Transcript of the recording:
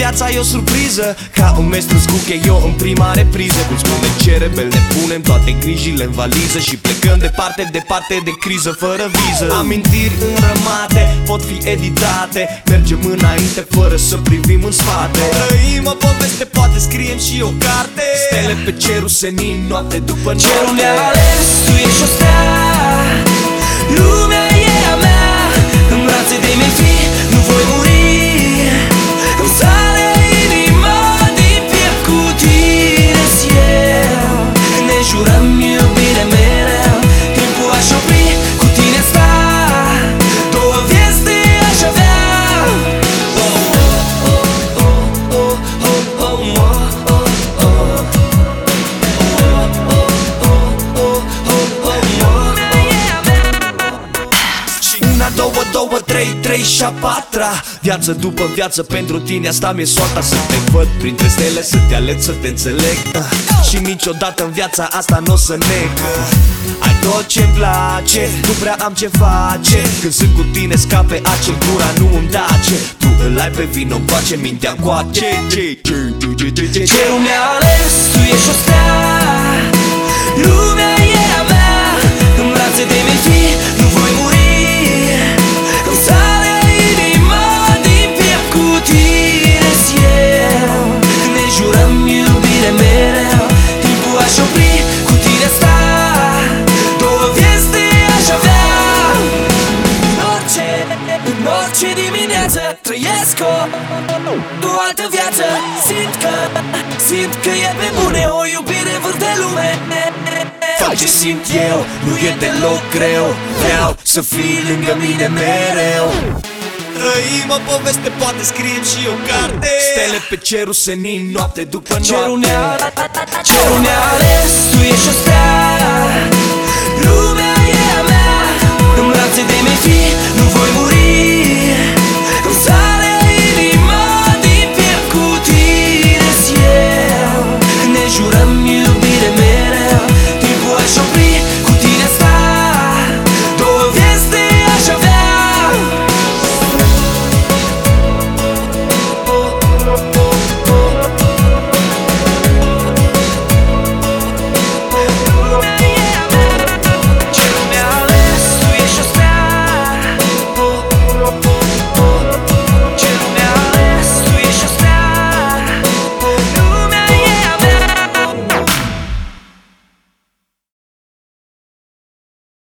viața e o surpriză. Ca un mestru scuche eu în prima repriză. Cum spune cerebel ne punem toate grijile în valiză Și plecăm departe, departe de criză fără viză. Amintiri înrămate pot fi editate. Mergem înainte fără să privim în spate. Trăim o poveste, poate scriem și o carte. Stele pe cerul senin, noapte după noapte. Cerul mi-a ales, tu ești o stea două, două, trei, trei și a patra. Viață după viață pentru tine asta mi-e soarta. Să te văd printre stele, să te aleg, să te înțeleg Ah, Și niciodată în viața asta nu o să neg Ah, Ai tot ce-mi place, nu prea am ce face. Când sunt cu tine scape acel gura nu îmi dace Tu îl ai pe vino, face mintea coace Cerul mi-a ales, tu ești o stea că O altă viață Simt că, simt că e pe bune O iubire vârf de lume. Fac ce simt eu, nu e deloc greu Vreau să fii lângă mine mereu. Trăim o poveste, poate scriem și o carte. Stele pe cerul senin, noapte după noapte. Cerul ne-a, cerul ne ales Tu ești o stea Lumea e a mea În brațe de mei fi, nu voi